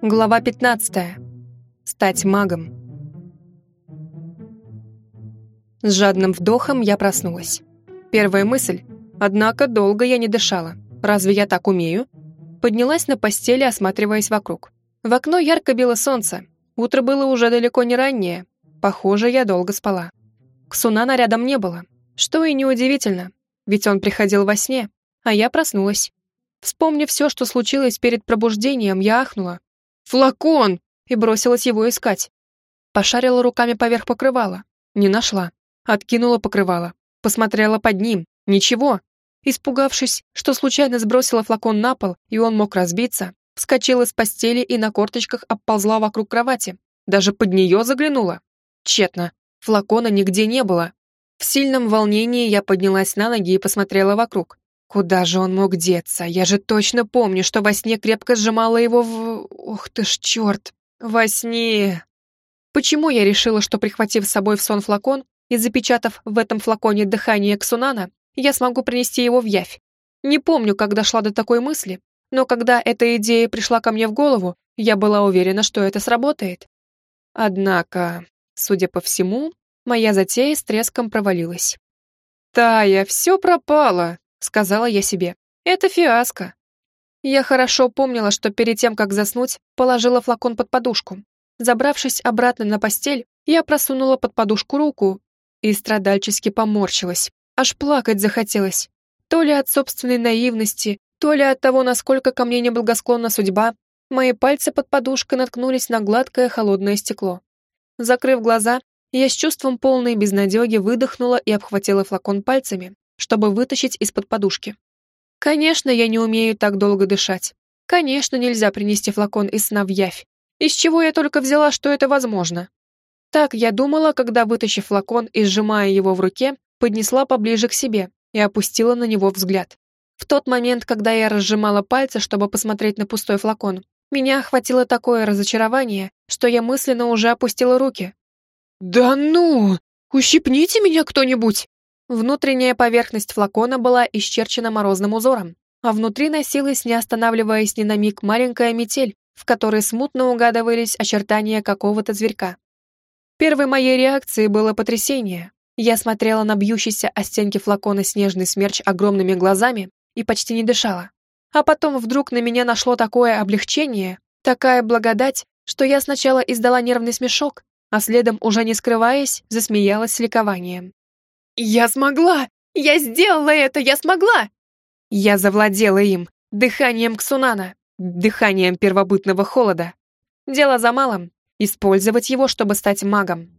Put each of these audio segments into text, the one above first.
Глава 15. Стать магом. С жадным вдохом я проснулась. Первая мысль. Однако долго я не дышала. Разве я так умею? Поднялась на постели, осматриваясь вокруг. В окно ярко било солнце. Утро было уже далеко не раннее. Похоже, я долго спала. Ксунана рядом не было. Что и неудивительно, ведь он приходил во сне, а я проснулась. Вспомнив все, что случилось перед пробуждением, я ахнула. «Флакон!» и бросилась его искать. Пошарила руками поверх покрывала. Не нашла. Откинула покрывало. Посмотрела под ним. Ничего. Испугавшись, что случайно сбросила флакон на пол, и он мог разбиться, вскочила с постели и на корточках обползла вокруг кровати. Даже под нее заглянула. Тщетно. Флакона нигде не было. В сильном волнении я поднялась на ноги и посмотрела вокруг. Куда же он мог деться? Я же точно помню, что во сне крепко сжимала его в... Ух ты ж, черт! Во сне! Почему я решила, что, прихватив с собой в сон флакон и запечатав в этом флаконе дыхание Ксунана, я смогу принести его в явь? Не помню, как дошла до такой мысли, но когда эта идея пришла ко мне в голову, я была уверена, что это сработает. Однако, судя по всему, моя затея с треском провалилась. «Тая, все пропало!» Сказала я себе. Это фиаско. Я хорошо помнила, что перед тем, как заснуть, положила флакон под подушку. Забравшись обратно на постель, я просунула под подушку руку и страдальчески поморщилась. Аж плакать захотелось. То ли от собственной наивности, то ли от того, насколько ко мне неблагосклонна судьба, мои пальцы под подушкой наткнулись на гладкое холодное стекло. Закрыв глаза, я с чувством полной безнадеги выдохнула и обхватила флакон пальцами, чтобы вытащить из-под подушки. Конечно, я не умею так долго дышать. Конечно, нельзя принести флакон из сна в явь. Из чего я только взяла, что это возможно? Так я думала, когда, вытащив флакон и сжимая его в руке, поднесла поближе к себе и опустила на него взгляд. В тот момент, когда я разжимала пальцы, чтобы посмотреть на пустой флакон, меня охватило такое разочарование, что я мысленно уже опустила руки. «Да ну! Ущипните меня кто-нибудь!» Внутренняя поверхность флакона была исчерчена морозным узором, а внутри носилась, не останавливаясь ни на миг, маленькая метель, в которой смутно угадывались очертания какого-то зверька. Первой моей реакцией было потрясение. Я смотрела на бьющийся о стенки флакона снежный смерч огромными глазами и почти не дышала. А потом вдруг на меня нашло такое облегчение, такая благодать, что я сначала издала нервный смешок, а следом, уже не скрываясь, засмеялась с ликованием. «Я смогла! Я сделала это! Я смогла!» Я завладела им, дыханием Ксунана, дыханием первобытного холода. Дело за малым — использовать его, чтобы стать магом.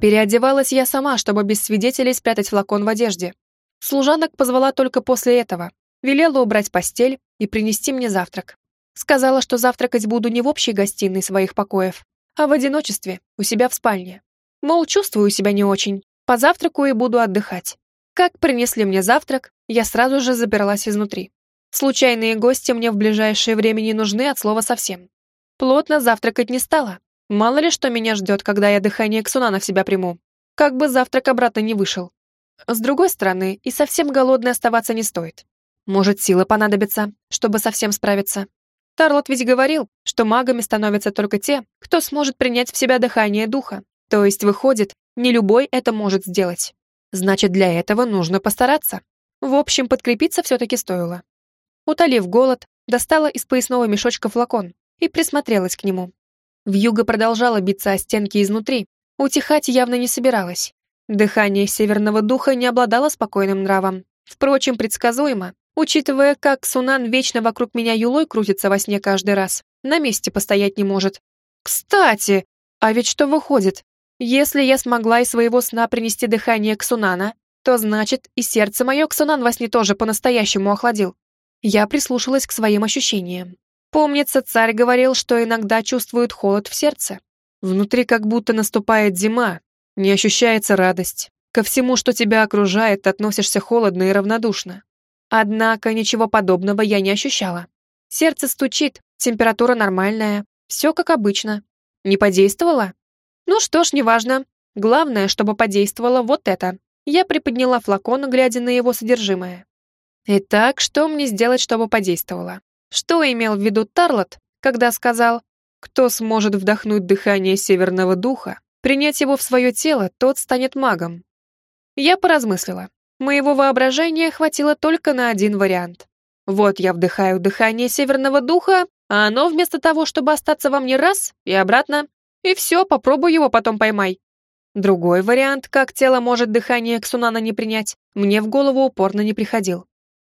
Переодевалась я сама, чтобы без свидетелей спрятать флакон в одежде. Служанок позвала только после этого. Велела убрать постель и принести мне завтрак. Сказала, что завтракать буду не в общей гостиной своих покоев, а в одиночестве, у себя в спальне. Мол, чувствую себя не очень. Позавтракаю и буду отдыхать. Как принесли мне завтрак, я сразу же забралась изнутри. Случайные гости мне в ближайшее время не нужны от слова совсем. Плотно завтракать не стала. Мало ли что меня ждет, когда я дыхание Ксунана в себя приму. Как бы завтрак обратно не вышел. С другой стороны, и совсем голодной оставаться не стоит. Может, сила понадобится, чтобы совсем справиться. Тарлот ведь говорил, что магами становятся только те, кто сможет принять в себя дыхание духа. То есть, выходит, не любой это может сделать. Значит, для этого нужно постараться. В общем, подкрепиться все-таки стоило. Утолив голод, достала из поясного мешочка флакон и присмотрелась к нему. Вьюга продолжала биться о стенки изнутри, утихать явно не собиралась. Дыхание северного духа не обладало спокойным нравом. Впрочем, предсказуемо, учитывая, как Сунан вечно вокруг меня юлой крутится во сне каждый раз, на месте постоять не может. Кстати, а ведь что выходит? Если я смогла из своего сна принести дыхание Ксунана, то значит и сердце мое Ксунан во сне тоже по-настоящему охладил. Я прислушалась к своим ощущениям. Помнится, царь говорил, что иногда чувствует холод в сердце. Внутри как будто наступает зима, не ощущается радость. Ко всему, что тебя окружает, относишься холодно и равнодушно. Однако ничего подобного я не ощущала. Сердце стучит, температура нормальная, все как обычно. Не подействовало? Ну что ж, неважно. Главное, чтобы подействовало вот это. Я приподняла флакон, глядя на его содержимое. Итак, что мне сделать, чтобы подействовало? Что имел в виду Тарлот, когда сказал «Кто сможет вдохнуть дыхание северного духа, принять его в свое тело, тот станет магом». Я поразмыслила. Моего воображения хватило только на один вариант. Вот я вдыхаю дыхание северного духа, а оно вместо того, чтобы остаться во мне раз и обратно, и все, попробуй его потом поймай. Другой вариант, как тело может дыхание Ксунана не принять, мне в голову упорно не приходил.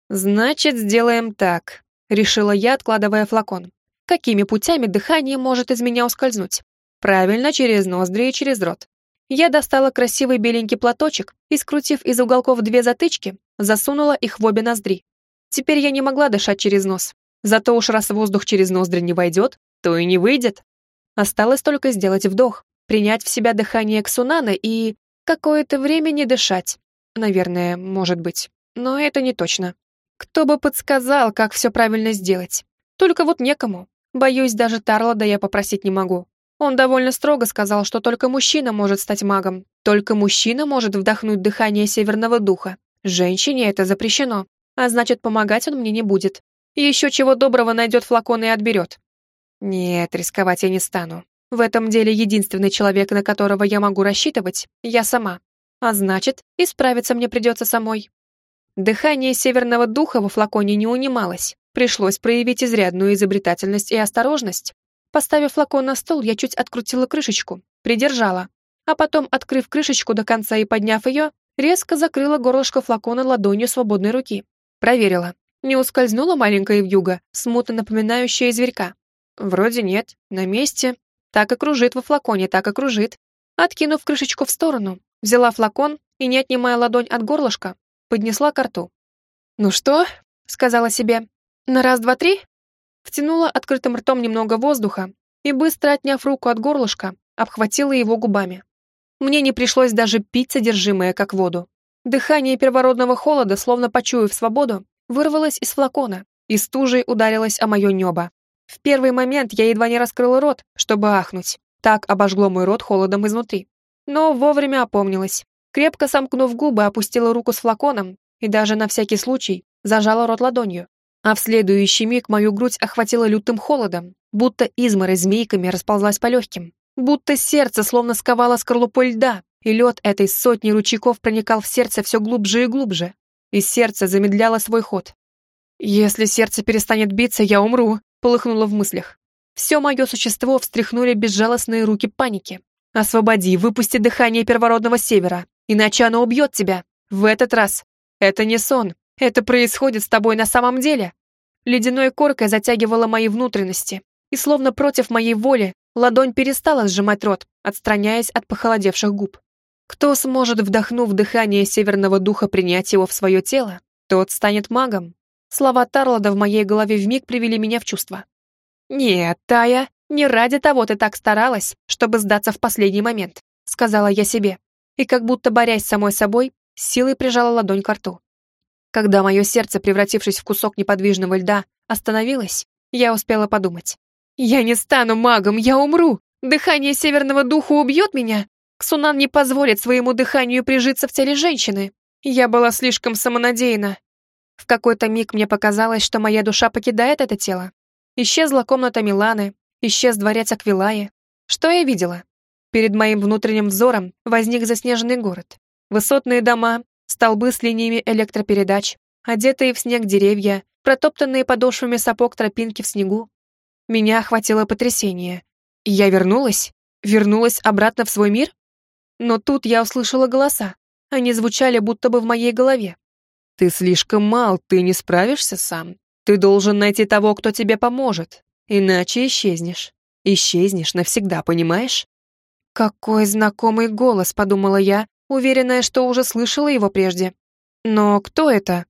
«Значит, сделаем так», — решила я, откладывая флакон. «Какими путями дыхание может из меня ускользнуть?» «Правильно, через ноздри и через рот». Я достала красивый беленький платочек и, скрутив из уголков две затычки, засунула их в обе ноздри. Теперь я не могла дышать через нос. Зато уж раз воздух через ноздри не войдет, то и не выйдет. Осталось только сделать вдох, принять в себя дыхание Ксунана и какое-то время не дышать. Наверное, может быть. Но это не точно. Кто бы подсказал, как все правильно сделать? Только вот некому. Боюсь, даже Тарлода я попросить не могу. Он довольно строго сказал, что только мужчина может стать магом. Только мужчина может вдохнуть дыхание северного духа. Женщине это запрещено. А значит, помогать он мне не будет. Еще чего доброго найдет флакон и отберет. Нет, рисковать я не стану. В этом деле единственный человек, на которого я могу рассчитывать, я сама. А значит, и справиться мне придется самой. Дыхание северного духа во флаконе не унималось. Пришлось проявить изрядную изобретательность и осторожность. Поставив флакон на стол, я чуть открутила крышечку, придержала, а потом, открыв крышечку до конца и подняв ее, резко закрыла горлышко флакона ладонью свободной руки. Проверила. Не ускользнула маленькая вьюга, смутно напоминающая зверька. Вроде нет, на месте, так и кружит во флаконе, так и кружит. Откинув крышечку в сторону, взяла флакон и, не отнимая ладонь от горлышка, поднесла к рту. «Ну что?» — сказала себе. «На раз, два, три?» Втянула открытым ртом немного воздуха и, быстро отняв руку от горлышка, обхватила его губами. Мне не пришлось даже пить содержимое, как воду. Дыхание первородного холода, словно почуяв свободу, вырвалось из флакона и стужей ударилось о мое небо. В первый момент я едва не раскрыла рот, чтобы ахнуть. Так обожгло мой рот холодом изнутри. Но вовремя опомнилась. Крепко сомкнув губы, опустила руку с флаконом и даже на всякий случай зажала рот ладонью. А в следующий миг мою грудь охватила лютым холодом, будто изморозь змейками расползлась по легким, будто сердце словно сковало скорлупой льда, и лед этой сотни ручейков проникал в сердце все глубже и глубже, и сердце замедляло свой ход. «Если сердце перестанет биться, я умру», полыхнуло в мыслях. Все мое существо встряхнули безжалостные руки паники. «Освободи, выпусти дыхание первородного севера, иначе оно убьет тебя. В этот раз. Это не сон. Это происходит с тобой на самом деле». Ледяной коркой затягивала мои внутренности, и словно против моей воли ладонь перестала сжимать рот, отстраняясь от похолодевших губ. Кто сможет, вдохнув дыхание северного духа, принять его в свое тело, тот станет магом. Слова Тарлода в моей голове вмиг привели меня в чувство. «Нет, Тая, не ради того ты так старалась, чтобы сдаться в последний момент», сказала я себе, и как будто борясь с самой собой, силой прижала ладонь к рту. Когда мое сердце, превратившись в кусок неподвижного льда, остановилось, я успела подумать. «Я не стану магом, я умру! Дыхание северного духа убьет меня! Ксунан не позволит своему дыханию прижиться в теле женщины! Я была слишком самонадеяна, в какой-то миг мне показалось, что моя душа покидает это тело. Исчезла комната Миланы, исчез дворец Аквилаи. Что я видела? Перед моим внутренним взором возник заснеженный город. Высотные дома, столбы с линиями электропередач, одетые в снег деревья, протоптанные подошвами сапог тропинки в снегу. Меня охватило потрясение. Я вернулась? Вернулась обратно в свой мир? Но тут я услышала голоса. Они звучали будто бы в моей голове. Ты слишком мал, ты не справишься сам. Ты должен найти того, кто тебе поможет. Иначе исчезнешь. Исчезнешь навсегда, понимаешь? Какой знакомый голос, подумала я, уверенная, что уже слышала его прежде. Но кто это?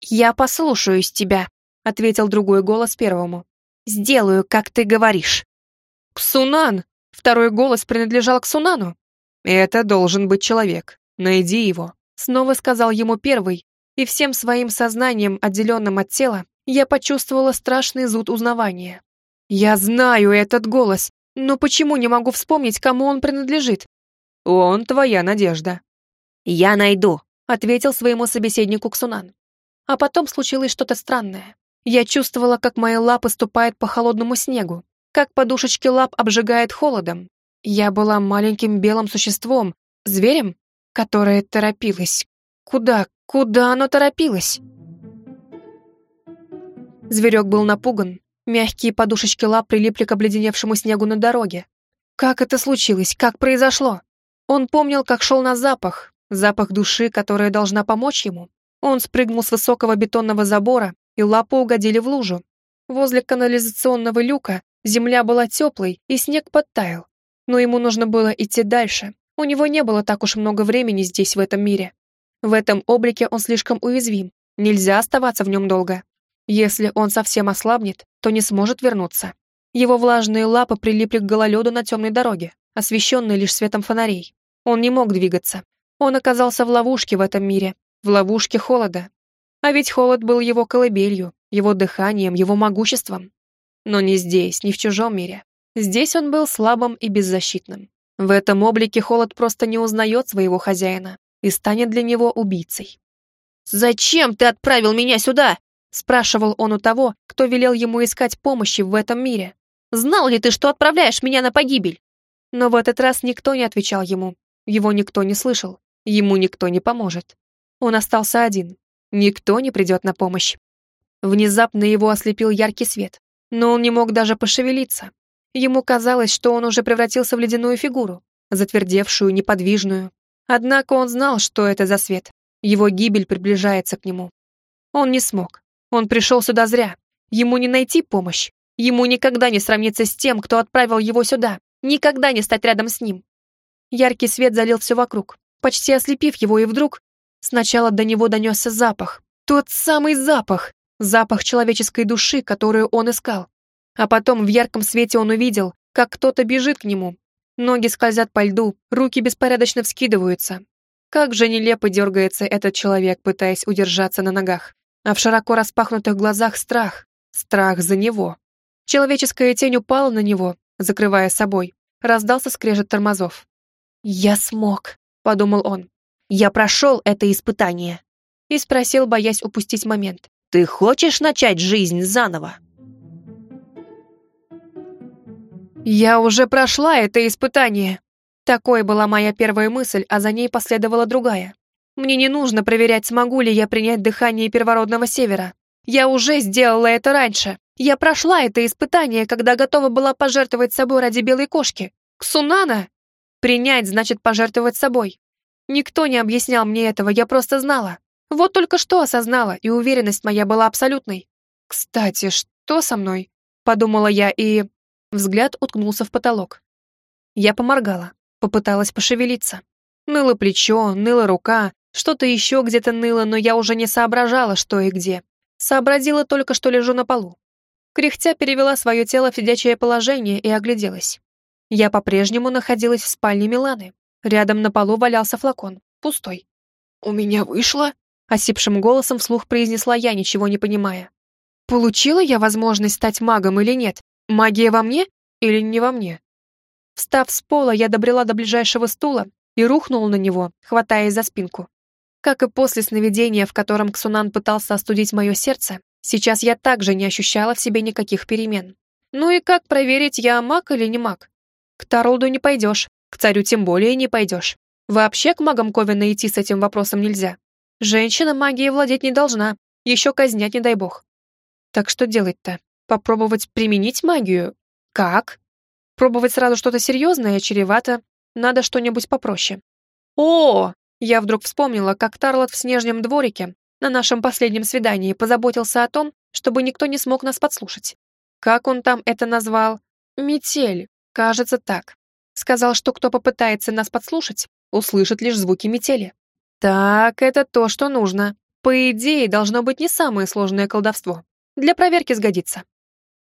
Я послушаюсь тебя, ответил другой голос первому. Сделаю, как ты говоришь. Ксунан! Второй голос принадлежал Ксунану. Это должен быть человек. Найди его. Снова сказал ему первый, и всем своим сознанием, отделенным от тела, я почувствовала страшный зуд узнавания. Я знаю этот голос, но почему не могу вспомнить, кому он принадлежит? Он твоя надежда. Я найду, ответил своему собеседнику Ксунан. А потом случилось что-то странное. Я чувствовала, как мои лапы ступают по холодному снегу, как подушечки лап обжигает холодом. Я была маленьким белым существом, зверем, которое торопилось. Куда, куда оно торопилось? Зверек был напуган. Мягкие подушечки лап прилипли к обледеневшему снегу на дороге. Как это случилось? Как произошло? Он помнил, как шел на запах, запах души, которая должна помочь ему. Он спрыгнул с высокого бетонного забора, и лапы угодили в лужу. Возле канализационного люка земля была теплой, и снег подтаял. Но ему нужно было идти дальше. У него не было так уж много времени здесь, в этом мире. В этом облике он слишком уязвим. Нельзя оставаться в нем долго. Если он совсем ослабнет, то не сможет вернуться. Его влажные лапы прилипли к гололеду на темной дороге, освещенной лишь светом фонарей. Он не мог двигаться. Он оказался в ловушке в этом мире, в ловушке холода. А ведь холод был его колыбелью, его дыханием, его могуществом. Но не здесь, не в чужом мире. Здесь он был слабым и беззащитным. В этом облике холод просто не узнает своего хозяина и станет для него убийцей. «Зачем ты отправил меня сюда?» спрашивал он у того, кто велел ему искать помощи в этом мире. «Знал ли ты, что отправляешь меня на погибель?» Но в этот раз никто не отвечал ему. Его никто не слышал. Ему никто не поможет. Он остался один. Никто не придет на помощь. Внезапно его ослепил яркий свет, но он не мог даже пошевелиться. Ему казалось, что он уже превратился в ледяную фигуру, затвердевшую, неподвижную. Однако он знал, что это за свет. Его гибель приближается к нему. Он не смог. Он пришел сюда зря. Ему не найти помощь. Ему никогда не сравниться с тем, кто отправил его сюда. Никогда не стать рядом с ним. Яркий свет залил все вокруг, почти ослепив его, и вдруг сначала до него донесся запах. Тот самый запах. Запах человеческой души, которую он искал. А потом в ярком свете он увидел, как кто-то бежит к нему. Ноги скользят по льду, руки беспорядочно вскидываются. Как же нелепо дергается этот человек, пытаясь удержаться на ногах а в широко распахнутых глазах страх. Страх за него. Человеческая тень упала на него, закрывая собой. Раздался скрежет тормозов. «Я смог», — подумал он. «Я прошел это испытание». И спросил, боясь упустить момент. «Ты хочешь начать жизнь заново?» «Я уже прошла это испытание!» Такой была моя первая мысль, а за ней последовала другая. Мне не нужно проверять, смогу ли я принять дыхание первородного севера. Я уже сделала это раньше. Я прошла это испытание, когда готова была пожертвовать собой ради белой кошки. Ксунана! Принять значит пожертвовать собой. Никто не объяснял мне этого, я просто знала. Вот только что осознала, и уверенность моя была абсолютной. «Кстати, что со мной?» — подумала я, и... Взгляд уткнулся в потолок. Я поморгала, попыталась пошевелиться. Ныло плечо, ныла рука, что-то еще где-то ныло, но я уже не соображала, что и где. Сообразила только, что лежу на полу. Кряхтя перевела свое тело в сидячее положение и огляделась. Я по-прежнему находилась в спальне Миланы. Рядом на полу валялся флакон, пустой. «У меня вышло?» — осипшим голосом вслух произнесла я, ничего не понимая. «Получила я возможность стать магом или нет? Магия во мне или не во мне?» Встав с пола, я добрела до ближайшего стула и рухнула на него, хватаясь за спинку. Как и после сновидения, в котором Ксунан пытался остудить мое сердце, сейчас я также не ощущала в себе никаких перемен. Ну и как проверить, я маг или не маг? К Тарлду не пойдешь, к царю тем более не пойдешь. Вообще к магам Ковина идти с этим вопросом нельзя. Женщина магией владеть не должна, еще казнять не дай бог. Так что делать-то? Попробовать применить магию? Как? Пробовать сразу что-то серьезное чревато, надо что-нибудь попроще. О, я вдруг вспомнила, как Тарлот в снежном дворике на нашем последнем свидании позаботился о том, чтобы никто не смог нас подслушать. Как он там это назвал? Метель, кажется так. Сказал, что кто попытается нас подслушать, услышит лишь звуки метели. Так, это то, что нужно. По идее, должно быть не самое сложное колдовство. Для проверки сгодится.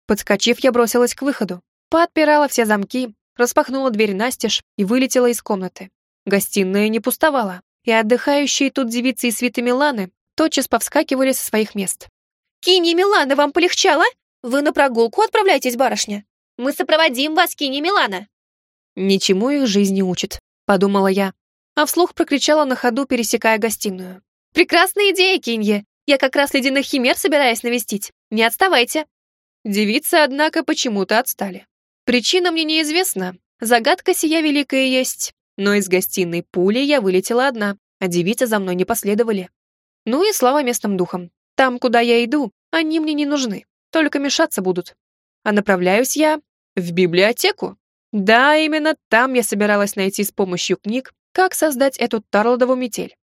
Подскочив, я бросилась к выходу. Поотпирала все замки, распахнула дверь настежь и вылетела из комнаты. Гостиная не пустовала, и отдыхающие тут девицы и свиты Миланы тотчас повскакивали со своих мест. «Кинья Милана, вам полегчало? Вы на прогулку отправляетесь, барышня? Мы сопроводим вас, Кинья Милана!» «Ничему их жизнь не учит», — подумала я, а вслух прокричала на ходу, пересекая гостиную. «Прекрасная идея, Кинья! Я как раз ледяных химер собираюсь навестить. Не отставайте. Девицы, однако, почему-то отстали. Причина мне неизвестна. Загадка сия великая есть. Но из гостиной пули я вылетела одна, а девицы за мной не последовали. Ну и слава местным духам. Там, куда я иду, они мне не нужны. Только мешаться будут. А направляюсь я в библиотеку. Да, именно там я собиралась найти с помощью книг, как создать эту Тарлодову метель.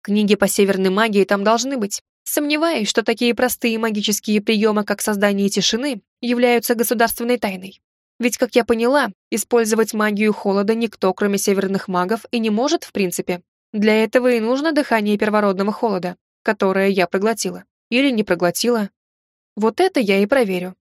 Книги по северной магии там должны быть. Сомневаюсь, что такие простые магические приемы, как создание тишины, являются государственной тайной. Ведь, как я поняла, использовать магию холода никто, кроме северных магов, и не может в принципе. Для этого и нужно дыхание первородного холода, которое я проглотила. Или не проглотила. Вот это я и проверю.